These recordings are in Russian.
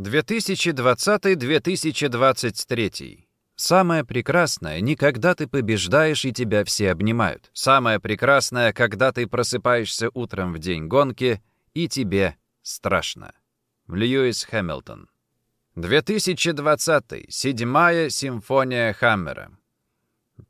2020-2023. Самое прекрасное — не когда ты побеждаешь и тебя все обнимают. Самое прекрасное — когда ты просыпаешься утром в день гонки и тебе страшно. Льюис Хэмилтон. 2020. Седьмая симфония Хаммера.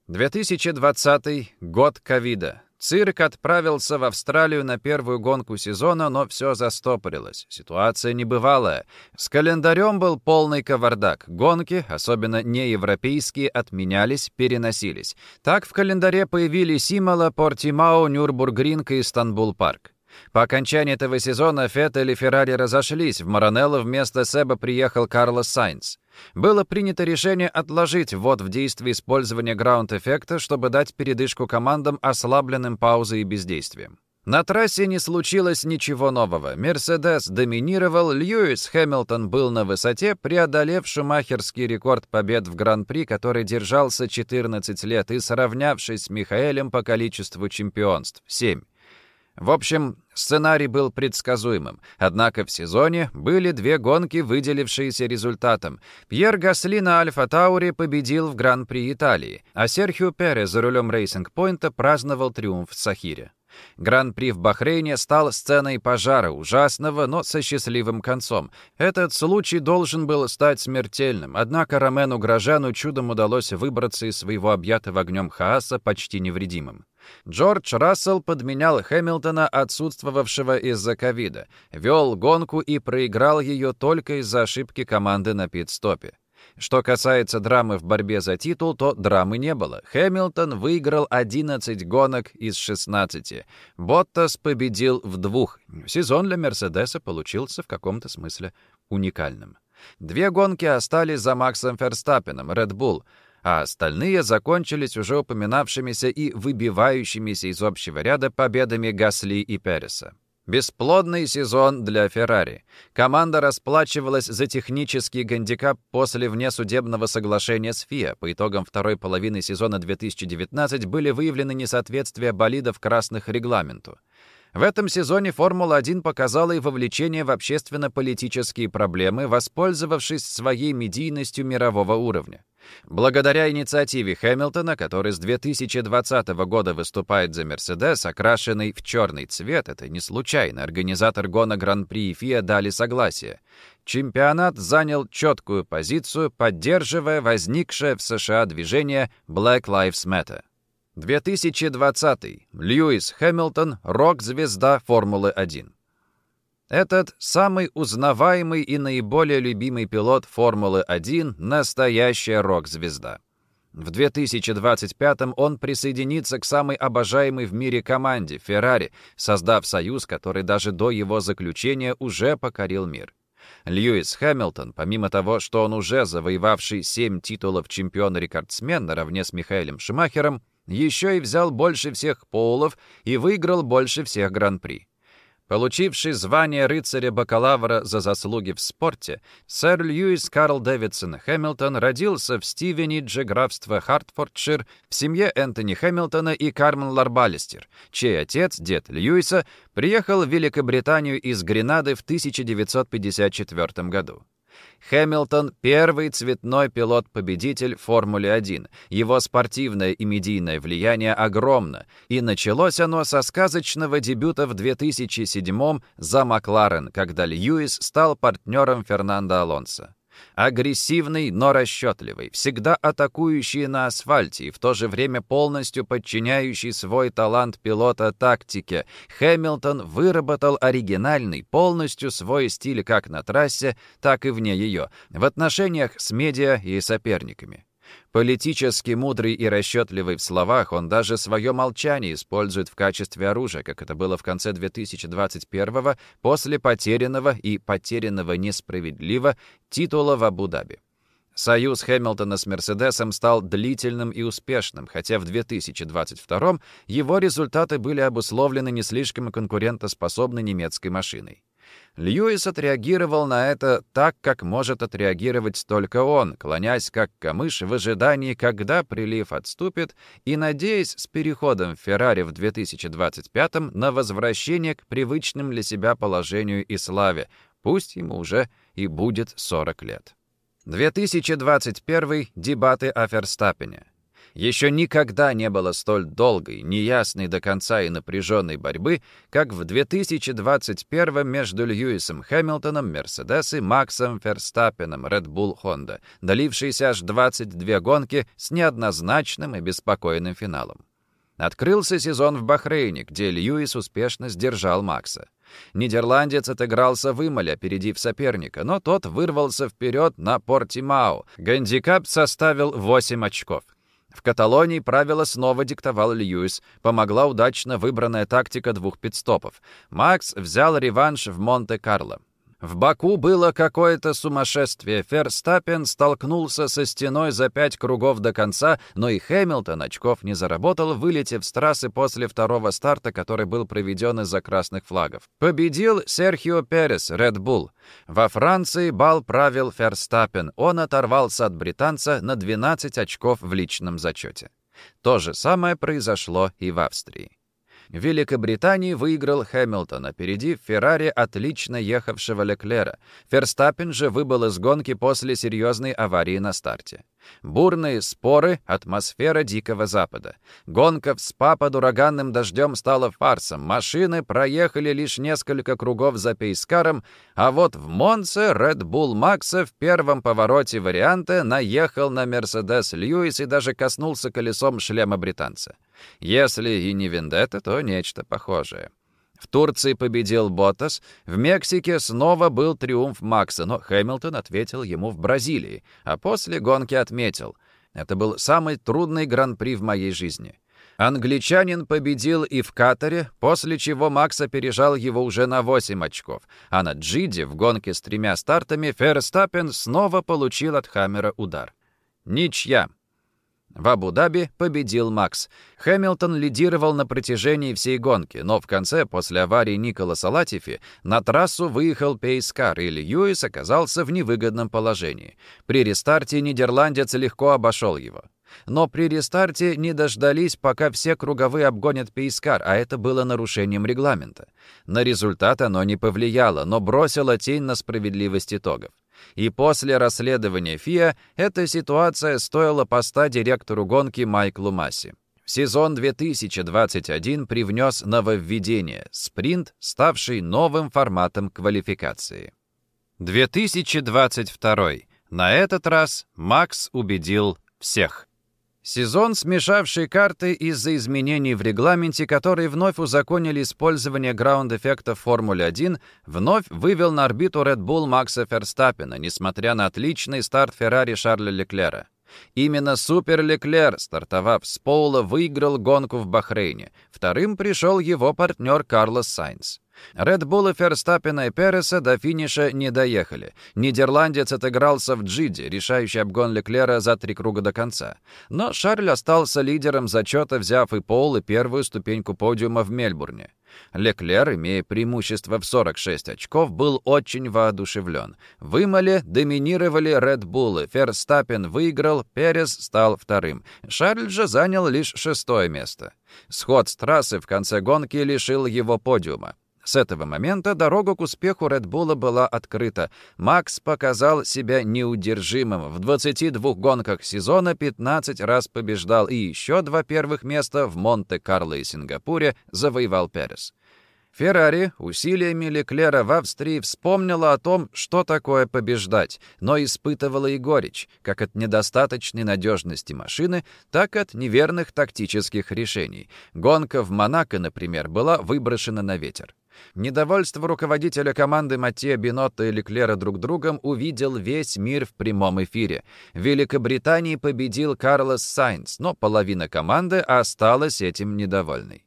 2020. Год ковида. Цирк отправился в Австралию на первую гонку сезона, но все застопорилось. Ситуация небывалая. С календарем был полный кавардак. Гонки, особенно неевропейские, отменялись, переносились. Так в календаре появились Имала, Портимао, Нюрбургринг и Истанбул-парк. По окончании этого сезона Феттель и Феррари разошлись. В Маранелло вместо Себа приехал Карлос Сайнс. Было принято решение отложить ввод в действие использования граунд-эффекта, чтобы дать передышку командам, ослабленным паузой и бездействием. На трассе не случилось ничего нового. «Мерседес» доминировал, Льюис Хэмилтон был на высоте, преодолев шумахерский рекорд побед в Гран-при, который держался 14 лет, и сравнявшись с Михаэлем по количеству чемпионств — 7. В общем, сценарий был предсказуемым. Однако в сезоне были две гонки, выделившиеся результатом. Пьер Гасли на Альфа Тауре победил в Гран-при Италии, а Серхио Перес за рулем Рейсинг-Пойнта праздновал триумф в Сахире. Гран-при в Бахрейне стал сценой пожара, ужасного, но со счастливым концом. Этот случай должен был стать смертельным, однако Ромену Грожану чудом удалось выбраться из своего объятого огнем хаоса почти невредимым. Джордж Рассел подменял Хэмилтона, отсутствовавшего из-за ковида, вел гонку и проиграл ее только из-за ошибки команды на пит-стопе. Что касается драмы в борьбе за титул, то драмы не было. Хэмилтон выиграл 11 гонок из 16. Боттас победил в двух. Сезон для Мерседеса получился в каком-то смысле уникальным. Две гонки остались за Максом Ферстаппеном, Red Bull, а остальные закончились уже упоминавшимися и выбивающимися из общего ряда победами Гасли и Переса. Бесплодный сезон для Феррари. Команда расплачивалась за технический гандикап после внесудебного соглашения с ФИА. По итогам второй половины сезона 2019 были выявлены несоответствия болидов красных регламенту. В этом сезоне Формула-1 показала и вовлечение в общественно-политические проблемы, воспользовавшись своей медийностью мирового уровня. Благодаря инициативе Хэмилтона, который с 2020 года выступает за Мерседес, окрашенный в черный цвет, это не случайно, организатор гона Гран-при и ФИА дали согласие. Чемпионат занял четкую позицию, поддерживая возникшее в США движение Black Lives Matter. 2020. Льюис Хэмилтон, рок-звезда Формулы-1. Этот самый узнаваемый и наиболее любимый пилот Формулы-1 — настоящая рок-звезда. В 2025-м он присоединится к самой обожаемой в мире команде — Феррари, создав союз, который даже до его заключения уже покорил мир. Льюис Хэмилтон, помимо того, что он уже завоевавший семь титулов чемпиона-рекордсмен наравне с Михаэлем Шумахером, еще и взял больше всех полов и выиграл больше всех гран-при. Получивший звание рыцаря-бакалавра за заслуги в спорте, сэр Льюис Карл Дэвидсон Хэмилтон родился в Стивенидже, графство Хартфордшир, в семье Энтони Хэмилтона и Кармен Ларбалистер, чей отец, дед Льюиса, приехал в Великобританию из Гренады в 1954 году. Хэмилтон — первый цветной пилот-победитель Формулы-1. Его спортивное и медийное влияние огромно, и началось оно со сказочного дебюта в 2007-м за Макларен, когда Льюис стал партнером Фернандо Алонсо. Агрессивный, но расчетливый, всегда атакующий на асфальте и в то же время полностью подчиняющий свой талант пилота тактике, Хэмилтон выработал оригинальный, полностью свой стиль как на трассе, так и вне ее, в отношениях с медиа и соперниками. Политически мудрый и расчетливый в словах, он даже свое молчание использует в качестве оружия, как это было в конце 2021 после потерянного и потерянного несправедливо титула в Абу-Даби. Союз Хэмилтона с Мерседесом стал длительным и успешным, хотя в 2022 его результаты были обусловлены не слишком конкурентоспособной немецкой машиной. Льюис отреагировал на это так, как может отреагировать только он, клонясь как камыш в ожидании, когда прилив отступит, и надеясь с переходом в Феррари в 2025 на возвращение к привычным для себя положению и славе, пусть ему уже и будет 40 лет. 2021 дебаты о Ферстаппене. Еще никогда не было столь долгой, неясной до конца и напряженной борьбы, как в 2021 между Льюисом Хэмилтоном, Мерседес и Максом Ферстаппеном, Red Bull Honda, долившейся аж 22 гонки с неоднозначным и беспокойным финалом. Открылся сезон в Бахрейне, где Льюис успешно сдержал Макса. Нидерландец отыгрался в Имале, опередив соперника, но тот вырвался вперед на Портимау. Гандикап составил 8 очков. В Каталонии правила снова диктовал Льюис. Помогла удачно выбранная тактика двух пидстопов. Макс взял реванш в Монте-Карло. В Баку было какое-то сумасшествие. Ферстаппен столкнулся со стеной за пять кругов до конца, но и Хэмилтон очков не заработал, вылетев с трассы после второго старта, который был проведен из-за красных флагов. Победил Серхио Перес, Red Bull. Во Франции бал правил Ферстаппен. Он оторвался от британца на 12 очков в личном зачете. То же самое произошло и в Австрии. В Великобритании выиграл Хэмилтон, опередив Феррари отлично ехавшего Леклера. Ферстаппен же выбыл из гонки после серьезной аварии на старте. Бурные споры — атмосфера Дикого Запада. Гонка в СПА под ураганным дождем стала фарсом. Машины проехали лишь несколько кругов за Пейскаром, а вот в Монце Red Bull Макса в первом повороте варианта наехал на Мерседес Льюис и даже коснулся колесом шлема британца. Если и не Вендетта, то нечто похожее. В Турции победил Ботас, в Мексике снова был триумф Макса, но Хэмилтон ответил ему в Бразилии, а после гонки отметил. Это был самый трудный гран-при в моей жизни. Англичанин победил и в Катаре, после чего Макс опережал его уже на 8 очков, а на Джиде в гонке с тремя стартами Ферстаппен снова получил от Хаммера удар. Ничья. В Абу-Даби победил Макс. Хэмилтон лидировал на протяжении всей гонки, но в конце, после аварии Николаса Латифи, на трассу выехал Пейскар, и Льюис оказался в невыгодном положении. При рестарте нидерландец легко обошел его. Но при рестарте не дождались, пока все круговые обгонят Пейскар, а это было нарушением регламента. На результат оно не повлияло, но бросило тень на справедливость итогов. И после расследования ФИА эта ситуация стоила поста директору гонки Майклу Масси. Сезон 2021 привнес нововведение – спринт, ставший новым форматом квалификации. 2022. На этот раз Макс убедил всех. Сезон, смешавший карты из-за изменений в регламенте, которые вновь узаконили использование граунд-эффекта в Формуле-1, вновь вывел на орбиту Red Bull Макса Ферстаппена, несмотря на отличный старт Феррари Шарля Леклера. Именно Супер Леклер, стартовав с Поула, выиграл гонку в Бахрейне. Вторым пришел его партнер Карлос Сайнс. Red Bull и Ферстаппена и Переса до финиша не доехали. Нидерландец отыгрался в Джиде, решающий обгон Леклера за три круга до конца. Но Шарль остался лидером зачета, взяв и пол, и первую ступеньку подиума в Мельбурне. Леклер, имея преимущество в 46 очков, был очень воодушевлен. В Имале доминировали Red Bull, Ферстаппен выиграл, Перес стал вторым. Шарль же занял лишь шестое место. Сход с трассы в конце гонки лишил его подиума. С этого момента дорога к успеху Bull была открыта. Макс показал себя неудержимым. В 22 гонках сезона 15 раз побеждал и еще два первых места в Монте-Карло и Сингапуре завоевал Перес. Феррари усилиями Леклера в Австрии вспомнила о том, что такое побеждать, но испытывала и горечь, как от недостаточной надежности машины, так и от неверных тактических решений. Гонка в Монако, например, была выброшена на ветер. Недовольство руководителя команды Матье Бинотто и Леклера друг другом увидел весь мир в прямом эфире. В Великобритании победил Карлос Сайнс, но половина команды осталась этим недовольной.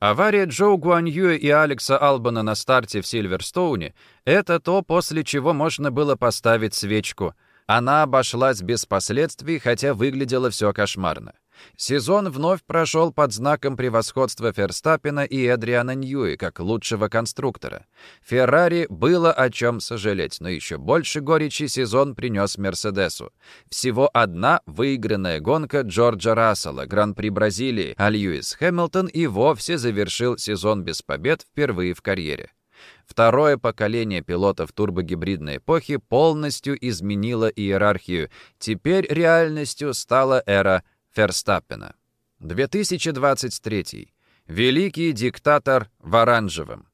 Авария Джо Гуаньюэ и Алекса Албана на старте в Сильверстоуне — это то, после чего можно было поставить свечку. Она обошлась без последствий, хотя выглядело все кошмарно. Сезон вновь прошел под знаком превосходства Ферстаппена и Эдриана Ньюи как лучшего конструктора. Феррари было о чем сожалеть, но еще больше горечи сезон принес Мерседесу. Всего одна выигранная гонка Джорджа Рассела, Гран-при Бразилии, а Льюис Хэмилтон и вовсе завершил сезон без побед впервые в карьере. Второе поколение пилотов турбогибридной эпохи полностью изменило иерархию. Теперь реальностью стала эра Ферстаппена. 2023. Великий диктатор в оранжевом.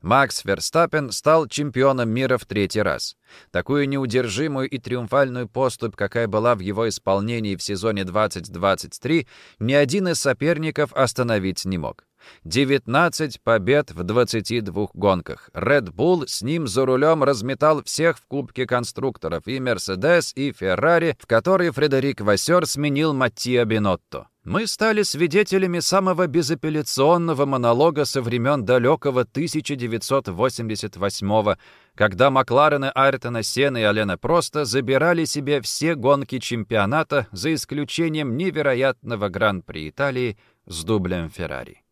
Макс Верстаппен стал чемпионом мира в третий раз. Такую неудержимую и триумфальную поступь, какая была в его исполнении в сезоне 2023, ни один из соперников остановить не мог. 19 побед в 22 гонках. Red Bull с ним за рулем разметал всех в Кубке конструкторов и Mercedes, и Ferrari, в которой Фредерик Вассер сменил Маттиа Бинотто. Мы стали свидетелями самого безапелляционного монолога со времен далекого 1988 когда Макларены Айртона Сена и Алена Просто забирали себе все гонки чемпионата за исключением невероятного Гран-при Италии с дублем Феррари.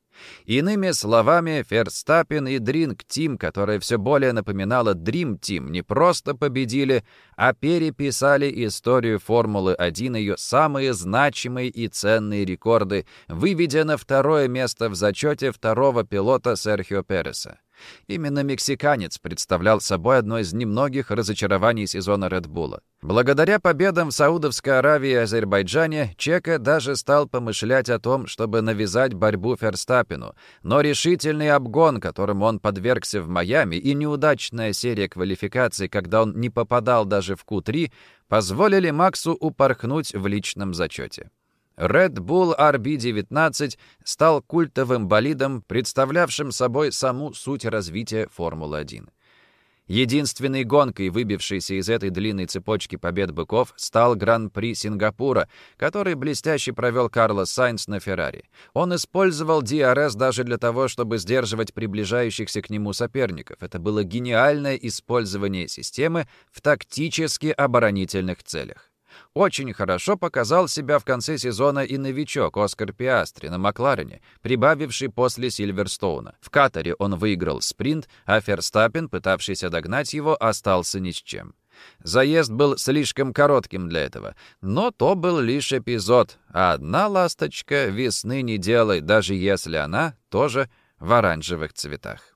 Иными словами, Ферстаппин и Дринг Тим, которая все более напоминала Дрим Тим, не просто победили, а переписали историю Формулы-1 ее самые значимые и ценные рекорды, выведя на второе место в зачете второго пилота Серхио Переса. Именно мексиканец представлял собой одно из немногих разочарований сезона Редбула. Благодаря победам в Саудовской Аравии и Азербайджане, Чека даже стал помышлять о том, чтобы навязать борьбу Ферстаппину, но решительный обгон, которым он подвергся в Майами, и неудачная серия квалификаций, когда он не попадал даже в Q3, позволили Максу упорхнуть в личном зачете. Red Bull RB-19 стал культовым болидом, представлявшим собой саму суть развития Формулы-1. Единственной гонкой, выбившейся из этой длинной цепочки побед быков, стал Гран-при Сингапура, который блестяще провел Карлос Сайнс на Феррари. Он использовал DRS даже для того, чтобы сдерживать приближающихся к нему соперников. Это было гениальное использование системы в тактически оборонительных целях. Очень хорошо показал себя в конце сезона и новичок Оскар Пиастри на Макларене, прибавивший после Сильверстоуна. В Катаре он выиграл спринт, а Ферстаппин, пытавшийся догнать его, остался ни с чем. Заезд был слишком коротким для этого, но то был лишь эпизод, а одна ласточка весны не делает, даже если она тоже в оранжевых цветах.